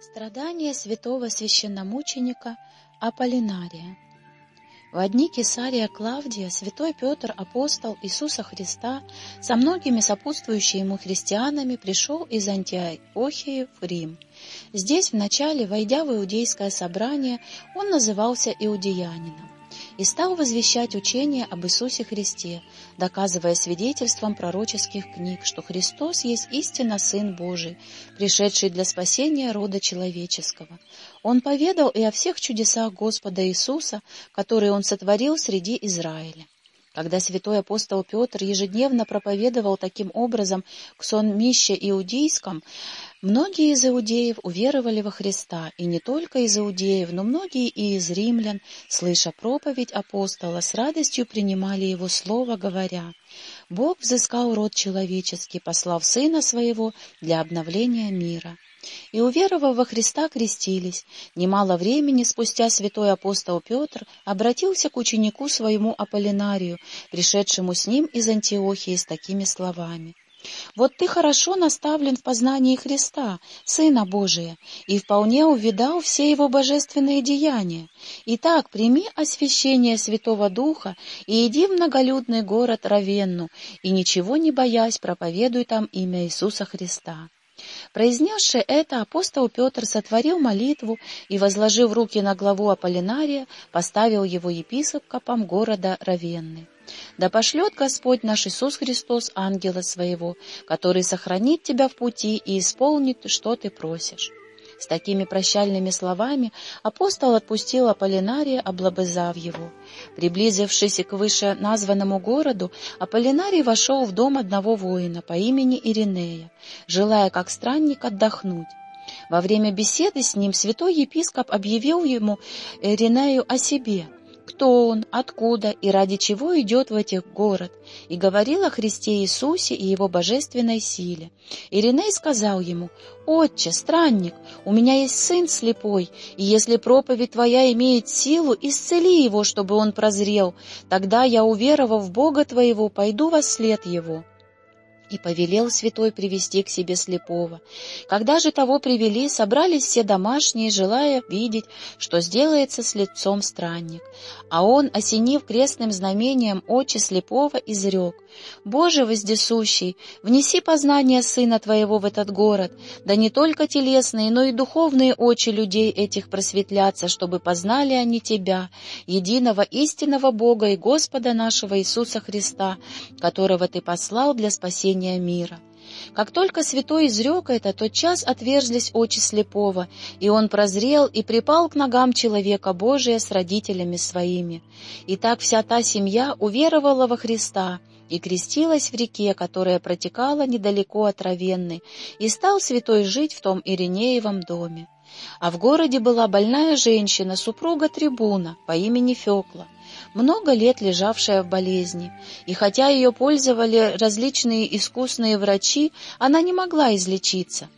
Страдания святого священномученика Аполлинария В дни Кесария Клавдия святой Петр, апостол Иисуса Христа, со многими сопутствующими ему христианами пришел из Антиохии в Рим. Здесь, вначале, войдя в иудейское собрание, он назывался иудеянином и стал возвещать учение об Иисусе Христе, доказывая свидетельством пророческих книг, что Христос есть истинно Сын Божий, пришедший для спасения рода человеческого. Он поведал и о всех чудесах Господа Иисуса, которые Он сотворил среди Израиля. Когда святой апостол Петр ежедневно проповедовал таким образом к сонмище иудейском, многие из иудеев уверовали во Христа, и не только из иудеев, но многие и из римлян, слыша проповедь апостола, с радостью принимали его слово, говоря, «Бог взыскал род человеческий, послав Сына Своего для обновления мира» и, уверовав во Христа, крестились. Немало времени спустя святой апостол Петр обратился к ученику своему Аполлинарию, пришедшему с ним из Антиохии с такими словами. «Вот ты хорошо наставлен в познании Христа, Сына Божия, и вполне увидал все его божественные деяния. Итак, прими освящение Святого Духа и иди в многолюдный город Равенну, и ничего не боясь проповедуй там имя Иисуса Христа». Произнесши это, апостол Петр сотворил молитву и, возложив руки на главу Аполлинария, поставил его епископом города Равенны. Да пошлет Господь наш Иисус Христос ангела своего, который сохранит тебя в пути и исполнит, что ты просишь. С такими прощальными словами апостол отпустил Аполлинария, облобызав его. Приблизившись к выше названному городу, Аполлинарий вошел в дом одного воина по имени Иринея, желая как странник отдохнуть. Во время беседы с ним святой епископ объявил ему Иринею о себе — кто он, откуда и ради чего идет в этих город, и говорил о Христе Иисусе и его божественной силе. Ириней сказал ему, «Отче, странник, у меня есть сын слепой, и если проповедь твоя имеет силу, исцели его, чтобы он прозрел, тогда я, уверовав в Бога твоего, пойду во след его» и повелел святой привести к себе слепого. Когда же того привели, собрались все домашние, желая видеть, что сделается с лицом странник. А он, осенив крестным знамением очи слепого, изрек, «Боже воздесущий, внеси познание Сына Твоего в этот город, да не только телесные, но и духовные очи людей этих просветлятся, чтобы познали они Тебя, единого истинного Бога и Господа нашего Иисуса Христа, которого Ты послал для спасения мира. Как только святой изрек это, тот час отверзлись очи слепого, и он прозрел и припал к ногам человека Божия с родителями своими. И так вся та семья уверовала во Христа и крестилась в реке, которая протекала недалеко от Равенны, и стал святой жить в том Иринеевом доме. А в городе была больная женщина, супруга трибуна по имени Фекла, много лет лежавшая в болезни, и хотя ее пользовали различные искусные врачи, она не могла излечиться.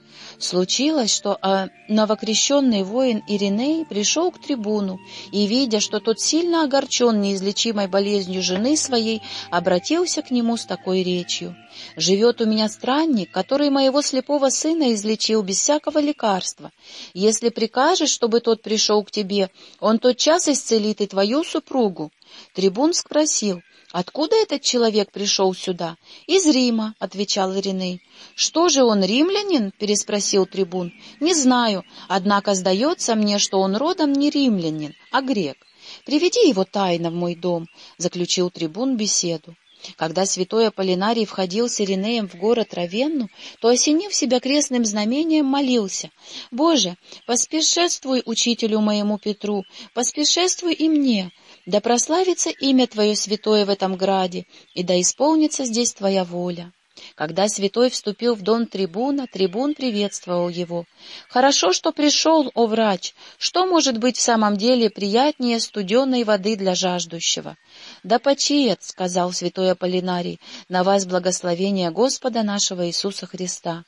Случилось, что а, новокрещенный воин Ириней пришел к трибуну и, видя, что тот сильно огорчен неизлечимой болезнью жены своей, обратился к нему с такой речью. «Живет у меня странник, который моего слепого сына излечил без всякого лекарства. Если прикажешь, чтобы тот пришел к тебе, он тотчас исцелит и твою супругу». Трибун спросил, «Откуда этот человек пришел сюда?» «Из Рима», — отвечал Ириней. «Что же он, римлянин?» — переспросил трибун. «Не знаю, однако сдается мне, что он родом не римлянин, а грек. Приведи его тайно в мой дом», — заключил трибун беседу. Когда святой Аполлинарий входил с Иринеем в город Равенну, то, осенив себя крестным знамением, молился. «Боже, поспешествуй учителю моему Петру, поспешествуй и мне, да прославится имя Твое святое в этом граде, и да исполнится здесь Твоя воля». Когда святой вступил в дом трибуна, трибун приветствовал его. «Хорошо, что пришел, о врач! Что может быть в самом деле приятнее студеной воды для жаждущего?» «Да почиет, — сказал святой Аполлинарий, — на вас благословение Господа нашего Иисуса Христа».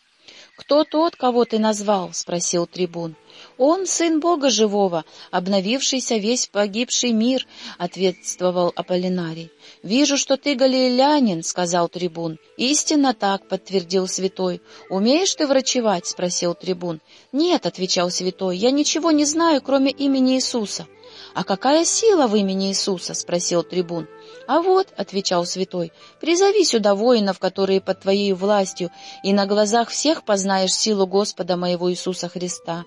«Кто тот, кого ты назвал?» — спросил трибун. «Он сын Бога живого, обновившийся весь погибший мир», — ответствовал Аполлинарий. «Вижу, что ты галилеянин», — сказал трибун. «Истинно так», — подтвердил святой. «Умеешь ты врачевать?» — спросил трибун. «Нет», — отвечал святой, — «я ничего не знаю, кроме имени Иисуса». «А какая сила в имени Иисуса?» — спросил трибун. «А вот», — отвечал святой, — «призови сюда воинов, которые под твоей властью, и на глазах всех познаешь силу Господа моего Иисуса Христа».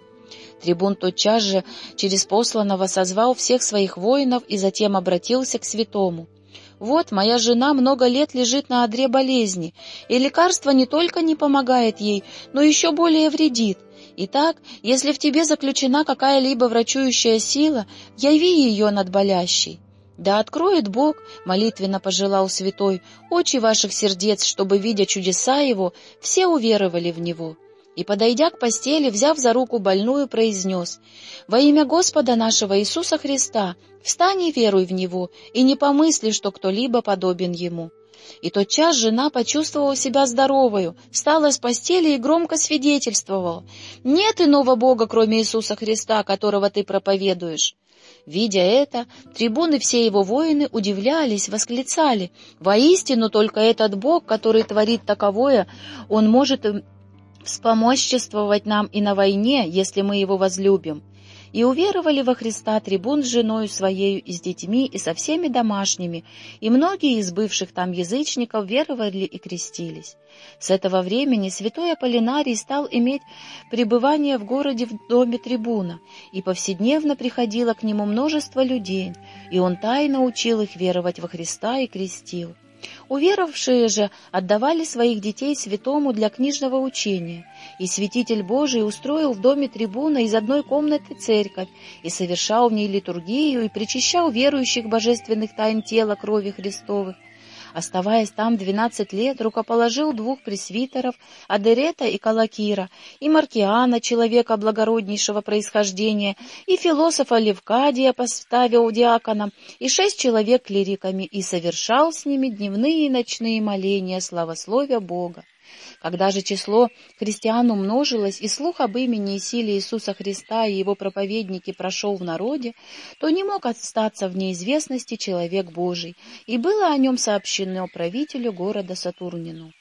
Трибун тотчас же через посланного созвал всех своих воинов и затем обратился к святому. «Вот моя жена много лет лежит на одре болезни, и лекарство не только не помогает ей, но еще более вредит. Итак, если в тебе заключена какая-либо врачующая сила, яви ее над болящей. Да откроет Бог, молитвенно пожелал святой, очи ваших сердец, чтобы, видя чудеса Его, все уверовали в Него. И, подойдя к постели, взяв за руку больную, произнес, «Во имя Господа нашего Иисуса Христа, встань и веруй в Него, и не помысли, что кто-либо подобен Ему». И тотчас жена почувствовала себя здоровою, встала с постели и громко свидетельствовала. «Нет иного Бога, кроме Иисуса Христа, которого ты проповедуешь». Видя это, трибуны все его воины удивлялись, восклицали. «Воистину только этот Бог, который творит таковое, Он может вспомоществовать нам и на войне, если мы Его возлюбим» и уверовали во Христа трибун с женою своею и с детьми и со всеми домашними, и многие из бывших там язычников веровали и крестились. С этого времени святой Аполлинарий стал иметь пребывание в городе в доме трибуна, и повседневно приходило к нему множество людей, и он тайно учил их веровать во Христа и крестил. Уверовавшие же отдавали своих детей святому для книжного учения, и святитель Божий устроил в доме трибуна из одной комнаты церковь, и совершал в ней литургию, и причащал верующих божественных тайн тела крови Христовых, Оставаясь там двенадцать лет, рукоположил двух пресвитеров, Адерета и Калакира, и Маркиана, человека благороднейшего происхождения, и философа Левкадия поставил диаконом, и шесть человек клириками, и совершал с ними дневные и ночные моления, славословия Бога. Когда же число христиан умножилось, и слух об имени и силе Иисуса Христа и его проповедники прошел в народе, то не мог остаться в неизвестности человек Божий, и было о нем сообщено правителю города Сатурнину.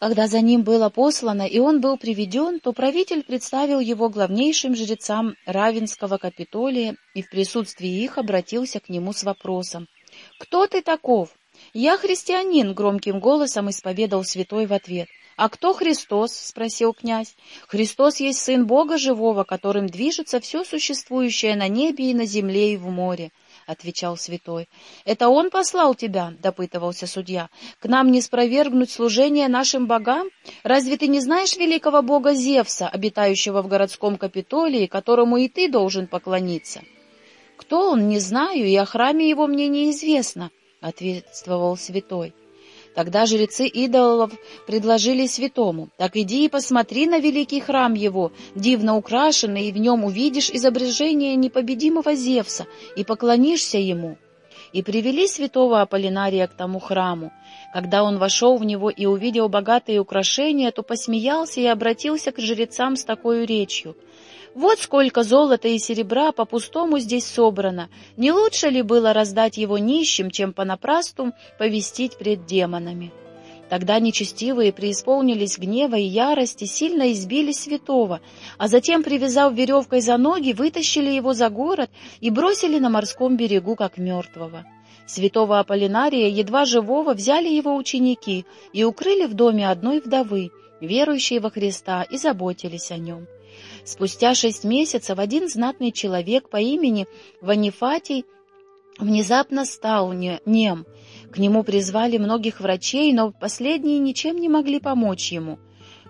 Когда за ним было послано, и он был приведен, то правитель представил его главнейшим жрецам Равенского Капитолия и в присутствии их обратился к нему с вопросом «Кто ты таков?» «Я христианин», — громким голосом исповедал святой в ответ. «А кто Христос?» — спросил князь. «Христос есть Сын Бога Живого, которым движется все существующее на небе и на земле и в море», — отвечал святой. «Это Он послал тебя?» — допытывался судья. «К нам не спровергнуть служение нашим богам? Разве ты не знаешь великого бога Зевса, обитающего в городском Капитолии, которому и ты должен поклониться?» «Кто он, не знаю, и о храме его мне неизвестно», ответствовал святой. Тогда жрецы идолов предложили святому, «Так иди и посмотри на великий храм его, дивно украшенный, и в нем увидишь изображение непобедимого Зевса, и поклонишься ему». И привели святого Аполлинария к тому храму. Когда он вошел в него и увидел богатые украшения, то посмеялся и обратился к жрецам с такой речью — вот сколько золота и серебра по-пустому здесь собрано. Не лучше ли было раздать его нищим, чем понапрасту повестить пред демонами? Тогда нечестивые преисполнились гнева и ярости, сильно избили святого, а затем, привязав веревкой за ноги, вытащили его за город и бросили на морском берегу, как мертвого. Святого Аполлинария, едва живого, взяли его ученики и укрыли в доме одной вдовы, верующей во Христа, и заботились о нем. Спустя шесть месяцев один знатный человек по имени Ванифатий внезапно стал нем. К нему призвали многих врачей, но последние ничем не могли помочь ему.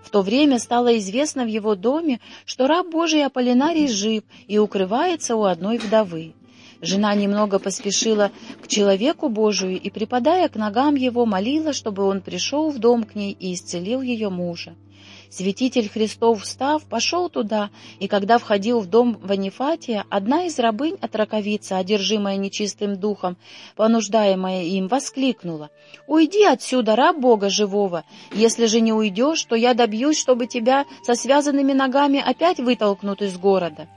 В то время стало известно в его доме, что раб Божий Аполлинарий жив и укрывается у одной вдовы. Жена немного поспешила к человеку Божию и, припадая к ногам его, молила, чтобы он пришел в дом к ней и исцелил ее мужа. Святитель Христов, встав, пошел туда, и когда входил в дом Ванифатия, одна из рабынь от раковицы, одержимая нечистым духом, понуждаемая им, воскликнула, «Уйди отсюда, раб Бога живого! Если же не уйдешь, то я добьюсь, чтобы тебя со связанными ногами опять вытолкнут из города».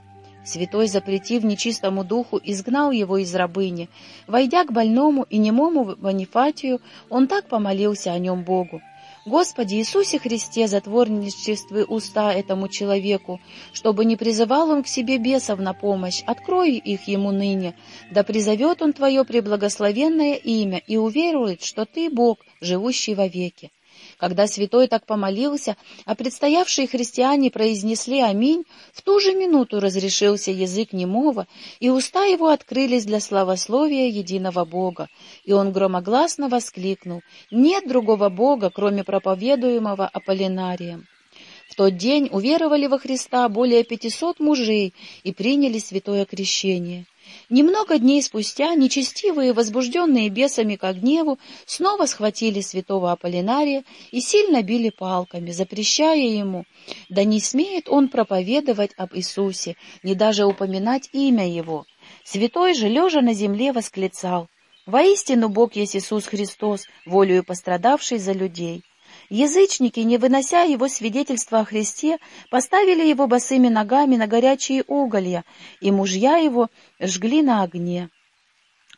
Святой, запретив нечистому духу, изгнал его из рабыни. Войдя к больному и немому Ванифатию, он так помолился о нем Богу. Господи Иисусе Христе, затворничествы уста этому человеку, чтобы не призывал он к себе бесов на помощь, открой их ему ныне, да призовет он Твое преблагословенное имя и уверует, что Ты Бог, живущий вовеки. Когда святой так помолился, а предстоявшие христиане произнесли «Аминь», в ту же минуту разрешился язык немого, и уста его открылись для славословия единого Бога, и он громогласно воскликнул «Нет другого Бога, кроме проповедуемого Аполлинарием». В тот день уверовали во Христа более пятисот мужей и приняли святое крещение. Немного дней спустя нечестивые, возбужденные бесами к гневу, снова схватили святого Аполлинария и сильно били палками, запрещая ему, да не смеет он проповедовать об Иисусе, не даже упоминать имя его. Святой же, лежа на земле, восклицал, «Воистину Бог есть Иисус Христос, волею пострадавший за людей». Язычники, не вынося его свидетельства о Христе, поставили его босыми ногами на горячие уголья, и мужья его жгли на огне.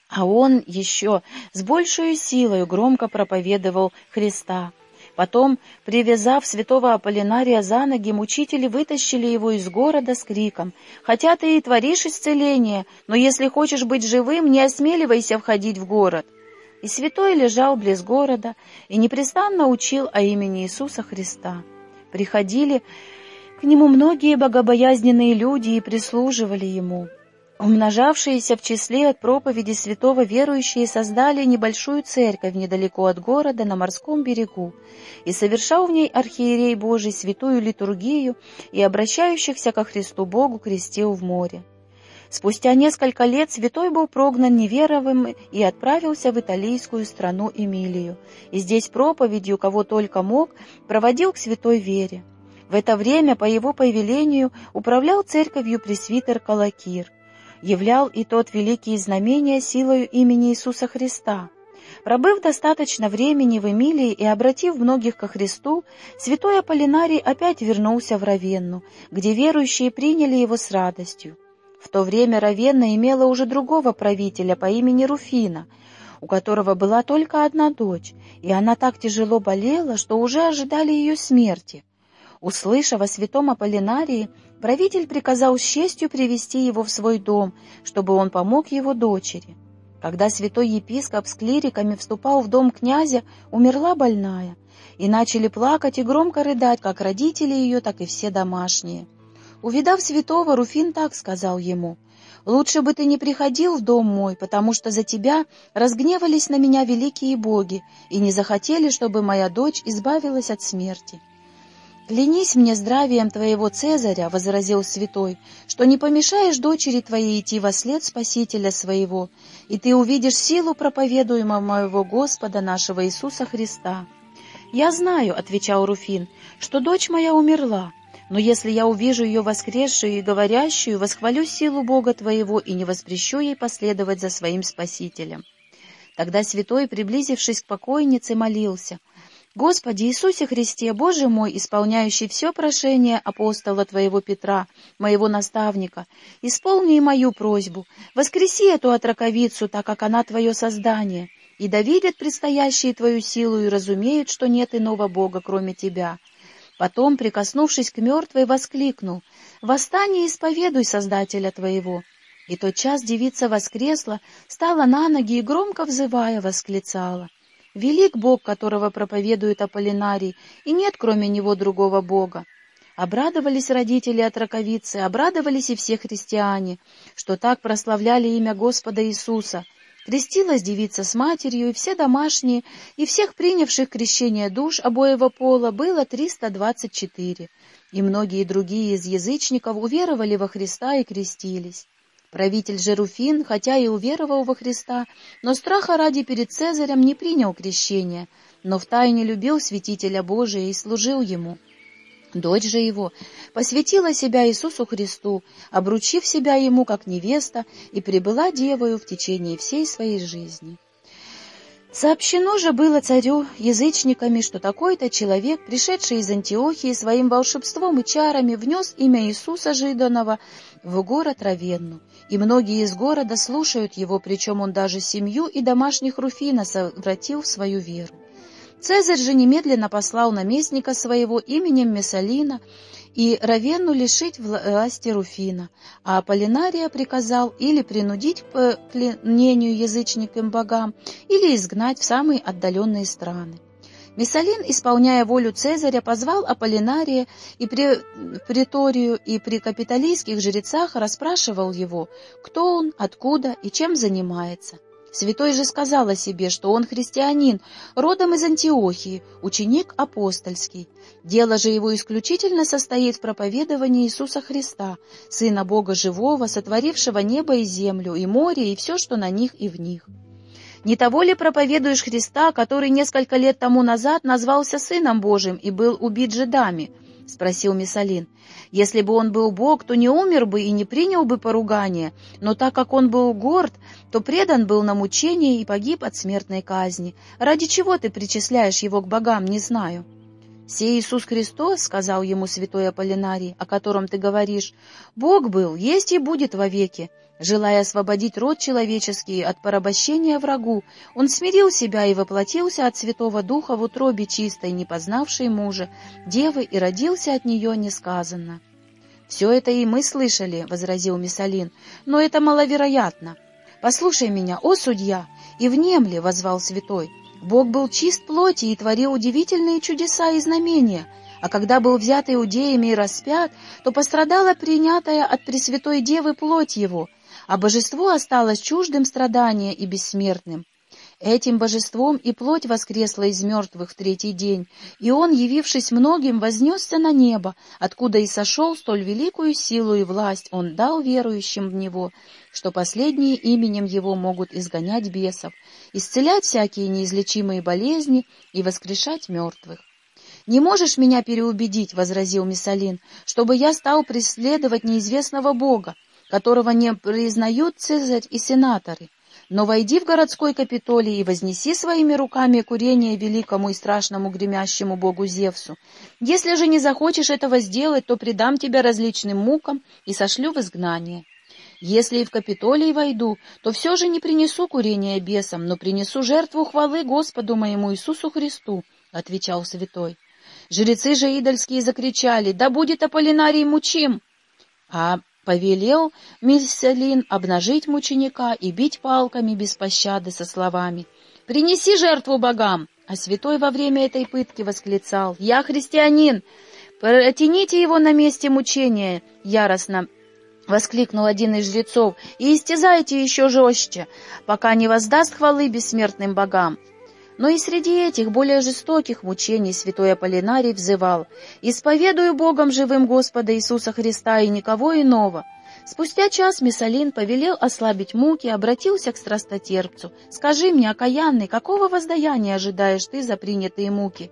А он еще с большей силой громко проповедовал Христа. Потом, привязав святого Аполлинария за ноги, мучители вытащили его из города с криком «Хотя ты и творишь исцеление, но если хочешь быть живым, не осмеливайся входить в город». И святой лежал близ города и непрестанно учил о имени Иисуса Христа. Приходили к нему многие богобоязненные люди и прислуживали ему. Умножавшиеся в числе от проповеди святого верующие создали небольшую церковь недалеко от города на морском берегу, и совершал в ней архиерей Божий святую литургию и обращающихся ко Христу Богу крестил в море. Спустя несколько лет святой был прогнан неверовым и отправился в италийскую страну Эмилию, и здесь проповедью, кого только мог, проводил к святой вере. В это время по его повелению управлял церковью пресвитер Калакир, являл и тот великие знамения силою имени Иисуса Христа. Пробыв достаточно времени в Эмилии и обратив многих ко Христу, святой Аполлинарий опять вернулся в Равенну, где верующие приняли его с радостью. В то время Равенна имела уже другого правителя по имени Руфина, у которого была только одна дочь, и она так тяжело болела, что уже ожидали ее смерти. Услышав о святом Аполлинарии, правитель приказал с честью привести его в свой дом, чтобы он помог его дочери. Когда святой епископ с клириками вступал в дом князя, умерла больная, и начали плакать и громко рыдать как родители ее, так и все домашние. Увидав святого, Руфин так сказал ему, «Лучше бы ты не приходил в дом мой, потому что за тебя разгневались на меня великие боги и не захотели, чтобы моя дочь избавилась от смерти». «Клянись мне здравием твоего Цезаря», — возразил святой, «что не помешаешь дочери твоей идти во след Спасителя своего, и ты увидишь силу проповедуемого моего Господа нашего Иисуса Христа». «Я знаю», — отвечал Руфин, — «что дочь моя умерла, но если я увижу ее воскресшую и говорящую, восхвалю силу Бога твоего и не воспрещу ей последовать за своим Спасителем». Тогда святой, приблизившись к покойнице, молился, «Господи Иисусе Христе, Боже мой, исполняющий все прошение апостола Твоего Петра, моего наставника, исполни мою просьбу, воскреси эту отраковицу, так как она Твое создание, и да видят предстоящие Твою силу и разумеют, что нет иного Бога, кроме Тебя». Потом, прикоснувшись к мертвой, воскликнул «Восстань и исповедуй Создателя твоего!» И тот час девица воскресла, стала на ноги и, громко взывая, восклицала «Велик Бог, которого проповедует Аполлинарий, и нет кроме него другого Бога!» Обрадовались родители от раковицы, обрадовались и все христиане, что так прославляли имя Господа Иисуса — Крестилась девица с матерью, и все домашние, и всех принявших крещение душ обоего пола было 324, и многие другие из язычников уверовали во Христа и крестились. Правитель Жеруфин, хотя и уверовал во Христа, но страха ради перед Цезарем не принял крещения, но втайне любил святителя Божия и служил ему. Дочь же его посвятила себя Иисусу Христу, обручив себя ему как невеста, и прибыла девою в течение всей своей жизни. Сообщено же было царю язычниками, что такой-то человек, пришедший из Антиохии своим волшебством и чарами, внес имя Иисуса Жиданова в город Равенну, и многие из города слушают его, причем он даже семью и домашних Руфина совратил в свою веру. Цезарь же немедленно послал наместника своего именем Мессалина и Равенну лишить власти Руфина, а Аполлинария приказал или принудить к пленению язычникам богам, или изгнать в самые отдаленные страны. Мессалин, исполняя волю Цезаря, позвал Аполлинария и при приторию и при капитолийских жрецах расспрашивал его, кто он, откуда и чем занимается. Святой же сказал о себе, что он христианин, родом из Антиохии, ученик апостольский. Дело же его исключительно состоит в проповедовании Иисуса Христа, Сына Бога Живого, сотворившего небо и землю, и море, и все, что на них и в них. Не того ли проповедуешь Христа, который несколько лет тому назад назвался Сыном Божиим и был убит жидами? — спросил Миссалин. Если бы он был Бог, то не умер бы и не принял бы поругания, но так как он был горд, то предан был на мучение и погиб от смертной казни. Ради чего ты причисляешь его к богам, не знаю». «Сей Иисус Христос, — сказал ему святой Аполлинарий, о котором ты говоришь, — Бог был, есть и будет вовеки. Желая освободить род человеческий от порабощения врагу, он смирил себя и воплотился от Святого Духа в утробе чистой, не познавшей мужа, девы, и родился от нее несказанно. «Все это и мы слышали», — возразил Миссалин, — «но это маловероятно. Послушай меня, о судья, и внемли, — возвал святой, — Бог был чист плоти и творил удивительные чудеса и знамения, а когда был взят иудеями и распят, то пострадала принятая от Пресвятой Девы плоть его, а божество осталось чуждым страдания и бессмертным. Этим божеством и плоть воскресла из мертвых в третий день, и он, явившись многим, вознесся на небо, откуда и сошел столь великую силу и власть он дал верующим в него, что последние именем его могут изгонять бесов, исцелять всякие неизлечимые болезни и воскрешать мертвых. «Не можешь меня переубедить», — возразил Миссалин, — «чтобы я стал преследовать неизвестного Бога, которого не признают Цезарь и сенаторы». Но войди в городской Капитолий и вознеси своими руками курение великому и страшному гремящему богу Зевсу. Если же не захочешь этого сделать, то предам тебя различным мукам и сошлю в изгнание. Если и в Капитолий войду, то все же не принесу курение бесам, но принесу жертву хвалы Господу моему Иисусу Христу, — отвечал святой. Жрецы же идольские закричали, да будет Аполлинарий мучим! А повелел Мисселин обнажить мученика и бить палками без пощады со словами «Принеси жертву богам!» А святой во время этой пытки восклицал «Я христианин! Протяните его на месте мучения!» Яростно воскликнул один из жрецов «И истязайте еще жестче, пока не воздаст хвалы бессмертным богам!» Но и среди этих более жестоких мучений святой Аполлинарий взывал «Исповедую Богом живым Господа Иисуса Христа и никого иного». Спустя час Миссалин повелел ослабить муки, обратился к страстотерпцу. «Скажи мне, окаянный, какого воздаяния ожидаешь ты за принятые муки?»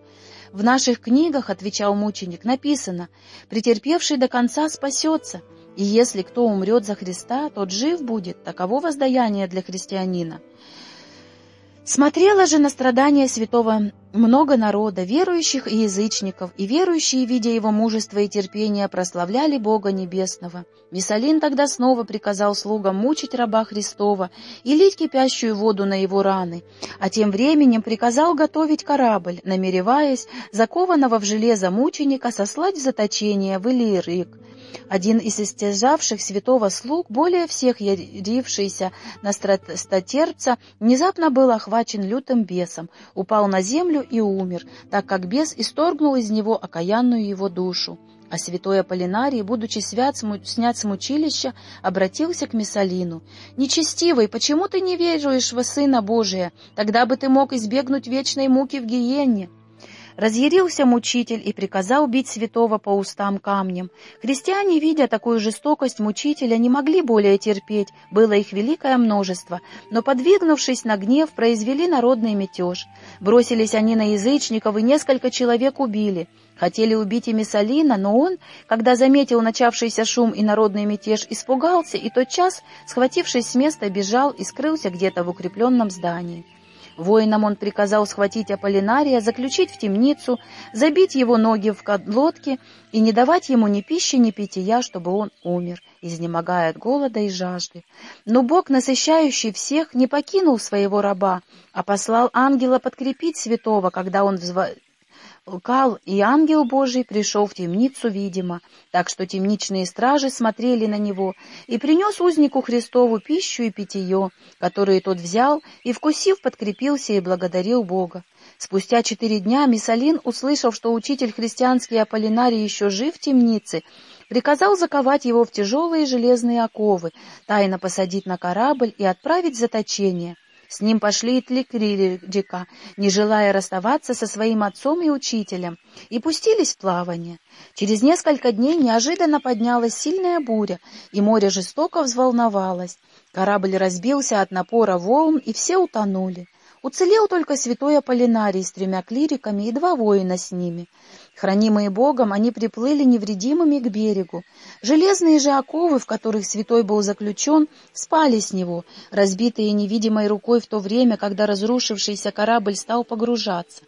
«В наших книгах, — отвечал мученик, — написано, претерпевший до конца спасется, и если кто умрет за Христа, тот жив будет, таково воздаяние для христианина». Смотрела же на страдания святого много народа, верующих и язычников, и верующие, видя его мужество и терпение, прославляли Бога Небесного. Мисалин тогда снова приказал слугам мучить раба Христова и лить кипящую воду на его раны, а тем временем приказал готовить корабль, намереваясь закованного в железо мученика сослать в заточение в Илирик, один из истяжавших святого слуг, более всех ярившийся на статерца, внезапно был охвачен лютым бесом, упал на землю и умер, так как бес исторгнул из него окаянную его душу. А святой Аполлинарий, будучи свят, снят с мучилища, обратился к Миссалину. «Нечестивый, почему ты не веруешь во Сына Божия? Тогда бы ты мог избегнуть вечной муки в гиенне». Разъярился мучитель и приказал бить святого по устам камнем. Христиане, видя такую жестокость мучителя, не могли более терпеть, было их великое множество, но, подвигнувшись на гнев, произвели народный мятеж. Бросились они на язычников и несколько человек убили. Хотели убить и Миссалина, но он, когда заметил начавшийся шум и народный мятеж, испугался и тотчас, схватившись с места, бежал и скрылся где-то в укрепленном здании. Воинам он приказал схватить Аполлинария, заключить в темницу, забить его ноги в лодке и не давать ему ни пищи, ни питья, чтобы он умер, изнемогая от голода и жажды. Но Бог, насыщающий всех, не покинул своего раба, а послал ангела подкрепить святого, когда он лгал, и ангел Божий пришел в темницу, видимо, так что темничные стражи смотрели на него, и принес узнику Христову пищу и питье, которые тот взял, и, вкусив, подкрепился и благодарил Бога. Спустя четыре дня Миссалин, услышав, что учитель христианский Аполлинарий еще жив в темнице, приказал заковать его в тяжелые железные оковы, тайно посадить на корабль и отправить в заточение — с ним пошли и Тликририка, не желая расставаться со своим отцом и учителем, и пустились в плавание. Через несколько дней неожиданно поднялась сильная буря, и море жестоко взволновалось. Корабль разбился от напора волн, и все утонули. Уцелел только святой Аполлинарий с тремя клириками и два воина с ними. Хранимые Богом, они приплыли невредимыми к берегу. Железные же оковы, в которых святой был заключен, спали с него, разбитые невидимой рукой в то время, когда разрушившийся корабль стал погружаться.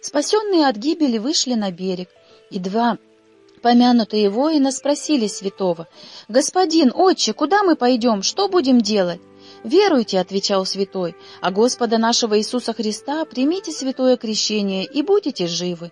Спасенные от гибели вышли на берег, и два помянутые воина спросили святого, «Господин, отче, куда мы пойдем? Что будем делать?» «Веруйте», — отвечал святой, — «а Господа нашего Иисуса Христа примите святое крещение и будете живы».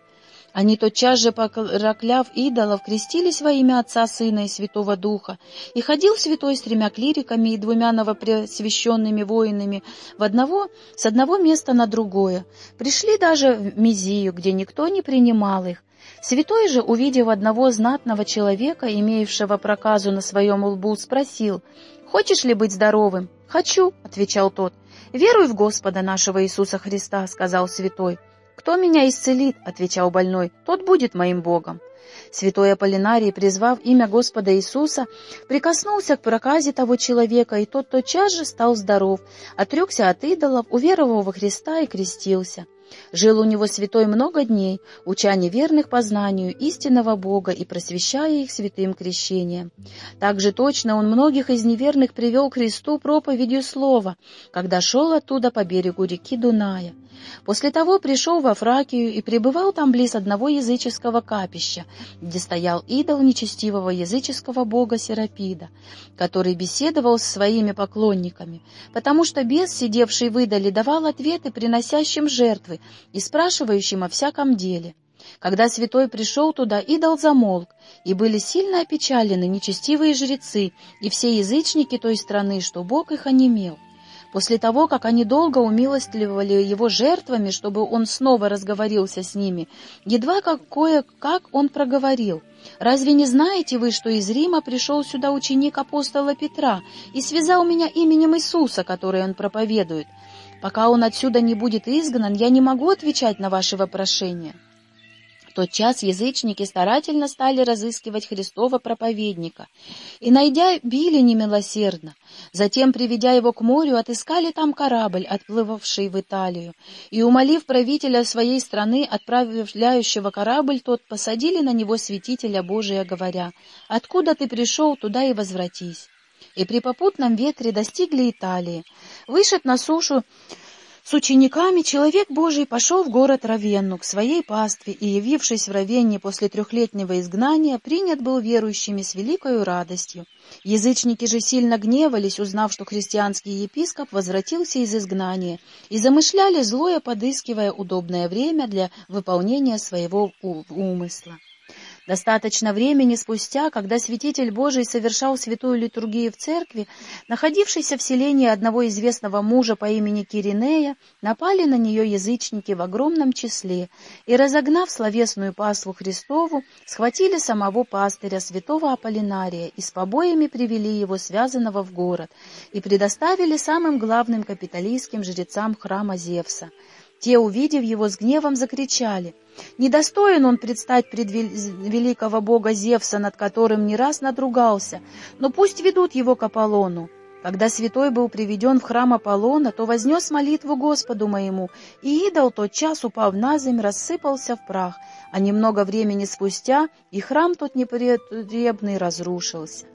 Они тотчас же, прокляв идолов, крестились во имя Отца, Сына и Святого Духа, и ходил святой с тремя клириками и двумя новопресвященными воинами в одного, с одного места на другое. Пришли даже в Мизию, где никто не принимал их. Святой же, увидев одного знатного человека, имеющего проказу на своем лбу, спросил, «Хочешь ли быть здоровым?» «Хочу», — отвечал тот. «Веруй в Господа нашего Иисуса Христа», — сказал святой. «Кто меня исцелит?» — отвечал больной. «Тот будет моим Богом». Святой Аполлинарий, призвав имя Господа Иисуса, прикоснулся к проказе того человека, и тот тотчас же стал здоров, отрекся от идолов, уверовал во Христа и крестился. Жил у него святой много дней, уча неверных познанию истинного Бога и просвещая их святым крещением. Также точно он многих из неверных привел к Христу проповедью слова, когда шел оттуда по берегу реки Дуная. После того пришел во Фракию и пребывал там близ одного языческого капища, где стоял идол нечестивого языческого бога Серапида, который беседовал с своими поклонниками, потому что бес, сидевший в идоле, давал ответы приносящим жертвы и спрашивающим о всяком деле. Когда святой пришел туда, идол замолк, и были сильно опечалены нечестивые жрецы и все язычники той страны, что Бог их онемел. После того, как они долго умилостливали его жертвами, чтобы он снова разговорился с ними, едва как кое-как он проговорил. «Разве не знаете вы, что из Рима пришел сюда ученик апостола Петра и связал меня именем Иисуса, который он проповедует? Пока он отсюда не будет изгнан, я не могу отвечать на ваши вопрошения». В тот час язычники старательно стали разыскивать Христова проповедника, и, найдя, били немилосердно. Затем, приведя его к морю, отыскали там корабль, отплывавший в Италию, и, умолив правителя своей страны, отправляющего корабль тот, посадили на него святителя Божия, говоря, «Откуда ты пришел, туда и возвратись». И при попутном ветре достигли Италии. Вышед на сушу, с учениками человек Божий пошел в город Равенну к своей пастве и, явившись в Равенне после трехлетнего изгнания, принят был верующими с великою радостью. Язычники же сильно гневались, узнав, что христианский епископ возвратился из изгнания, и замышляли злое, подыскивая удобное время для выполнения своего умысла. Достаточно времени спустя, когда святитель Божий совершал святую литургию в церкви, находившейся в селении одного известного мужа по имени Киринея, напали на нее язычники в огромном числе и, разогнав словесную паству Христову, схватили самого пастыря святого Аполлинария и с побоями привели его связанного в город и предоставили самым главным капиталистским жрецам храма Зевса. Те, увидев его, с гневом закричали. Недостоин он предстать пред великого бога Зевса, над которым не раз надругался, но пусть ведут его к Аполлону. Когда святой был приведен в храм Аполлона, то вознес молитву Господу моему, и идол тот час, упав на земь, рассыпался в прах, а немного времени спустя и храм тот непотребный разрушился.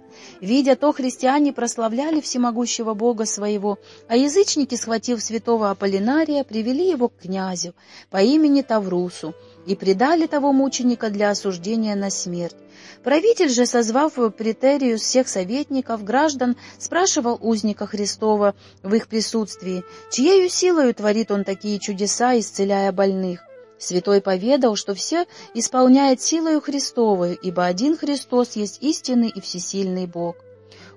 Видя то, христиане прославляли всемогущего Бога своего, а язычники, схватив святого Аполлинария, привели его к князю по имени Таврусу и предали того мученика для осуждения на смерть. Правитель же, созвав претерию всех советников, граждан, спрашивал узника Христова в их присутствии, чьею силою творит он такие чудеса, исцеляя больных. Святой поведал, что все исполняет силою Христовою, ибо один Христос есть истинный и всесильный Бог.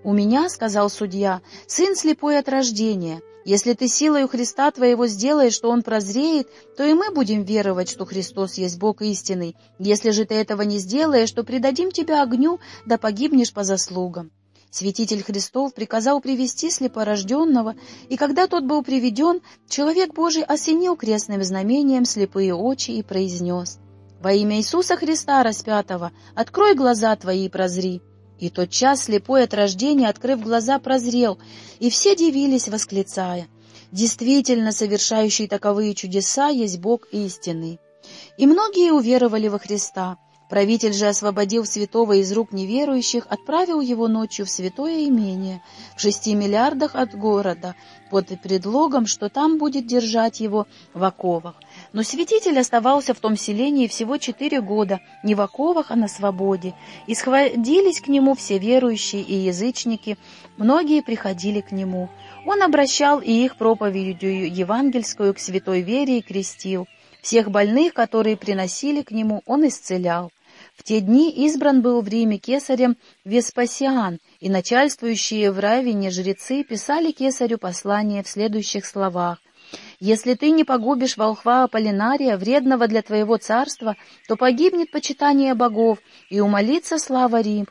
«У меня, — сказал судья, — сын слепой от рождения. Если ты силою Христа твоего сделаешь, что он прозреет, то и мы будем веровать, что Христос есть Бог истинный. Если же ты этого не сделаешь, то предадим тебя огню, да погибнешь по заслугам». Святитель Христов приказал привести слепорожденного, и когда тот был приведен, человек Божий осенил крестным знамением слепые очи и произнес «Во имя Иисуса Христа распятого, открой глаза твои и прозри». И тот час слепой от рождения, открыв глаза, прозрел, и все дивились, восклицая «Действительно, совершающий таковые чудеса есть Бог истинный». И многие уверовали во Христа, Правитель же, освободив святого из рук неверующих, отправил его ночью в святое имение в шести миллиардах от города, под предлогом, что там будет держать его в оковах. Но святитель оставался в том селении всего четыре года, не в оковах, а на свободе, и сходились к нему все верующие и язычники, многие приходили к нему. Он обращал и их проповедью евангельскую к святой вере и крестил. Всех больных, которые приносили к нему, он исцелял. В те дни избран был в Риме кесарем Веспасиан, и начальствующие в Равине жрецы писали кесарю послание в следующих словах. «Если ты не погубишь волхва Аполлинария, вредного для твоего царства, то погибнет почитание богов, и умолится слава Рим,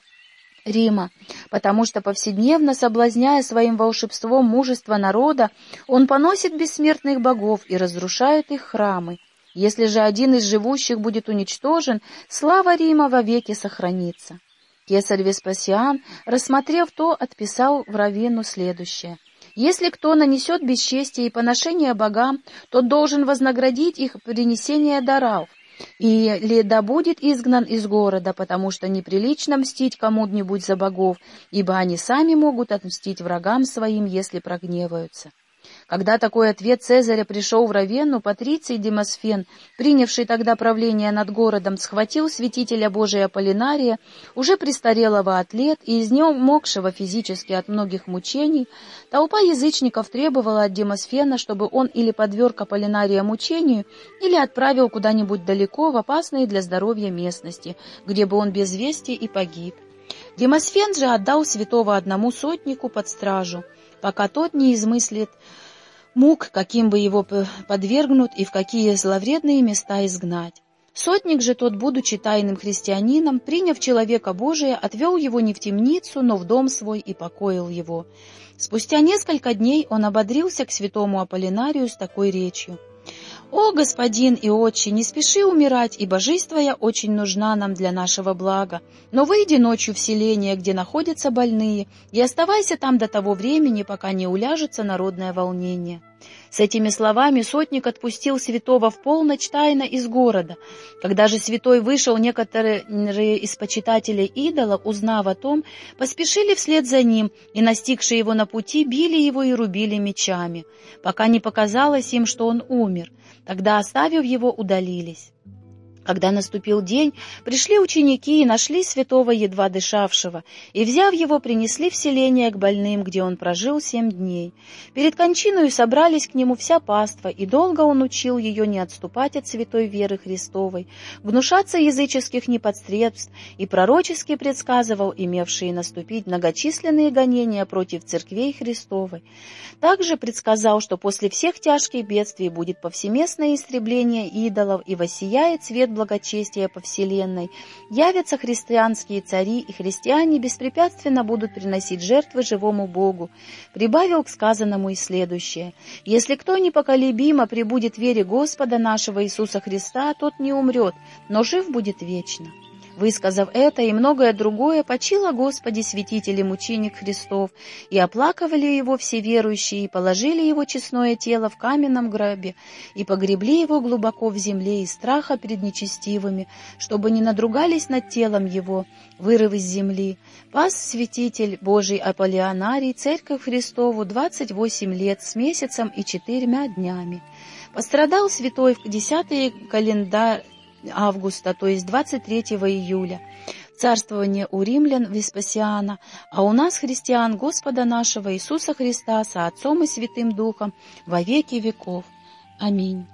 Рима, потому что повседневно, соблазняя своим волшебством мужество народа, он поносит бессмертных богов и разрушает их храмы. Если же один из живущих будет уничтожен, слава Рима вовеки сохранится. Кесарь Веспасиан, рассмотрев то, отписал в Равину следующее. Если кто нанесет бесчестие и поношение богам, тот должен вознаградить их принесение даров, или да будет изгнан из города, потому что неприлично мстить кому-нибудь за богов, ибо они сами могут отмстить врагам своим, если прогневаются. Когда такой ответ Цезаря пришел в Равенну, Патриций Демосфен, принявший тогда правление над городом, схватил святителя Божия Аполлинария, уже престарелого атлет и из него мокшего физически от многих мучений, толпа язычников требовала от Демосфена, чтобы он или подверг Аполлинария мучению, или отправил куда-нибудь далеко в опасные для здоровья местности, где бы он без вести и погиб. Демосфен же отдал святого одному сотнику под стражу, пока тот не измыслит мук, каким бы его подвергнут и в какие зловредные места изгнать. Сотник же тот, будучи тайным христианином, приняв человека Божия, отвел его не в темницу, но в дом свой и покоил его. Спустя несколько дней он ободрился к святому Аполлинарию с такой речью. «О, господин и отче, не спеши умирать, ибо жизнь твоя очень нужна нам для нашего блага. Но выйди ночью в селение, где находятся больные, и оставайся там до того времени, пока не уляжется народное волнение». С этими словами сотник отпустил святого в полночь тайно из города. Когда же святой вышел, некоторые из почитателей идола, узнав о том, поспешили вслед за ним, и, настигшие его на пути, били его и рубили мечами, пока не показалось им, что он умер. Тогда, оставив его, удалились. Когда наступил день, пришли ученики и нашли святого, едва дышавшего, и, взяв его, принесли в селение к больным, где он прожил семь дней. Перед кончиной собрались к нему вся паства, и долго он учил ее не отступать от святой веры Христовой, гнушаться языческих неподстребств, и пророчески предсказывал имевшие наступить многочисленные гонения против церквей Христовой. Также предсказал, что после всех тяжких бедствий будет повсеместное истребление идолов и воссияет свет благочестия по вселенной, явятся христианские цари, и христиане беспрепятственно будут приносить жертвы живому Богу. Прибавил к сказанному и следующее. Если кто непоколебимо прибудет вере Господа нашего Иисуса Христа, тот не умрет, но жив будет вечно. Высказав это и многое другое, почила Господи святитель и мученик Христов, и оплакивали его все верующие, и положили его честное тело в каменном гробе, и погребли его глубоко в земле из страха перед нечестивыми, чтобы не надругались над телом его, вырыв из земли. Пас святитель Божий Аполлионарий Церковь Христову двадцать восемь лет с месяцем и четырьмя днями. Пострадал святой в десятый календарь августа, то есть 23 июля, царствование у римлян Веспасиана, а у нас, христиан, Господа нашего Иисуса Христа, со Отцом и Святым Духом, во веки веков. Аминь.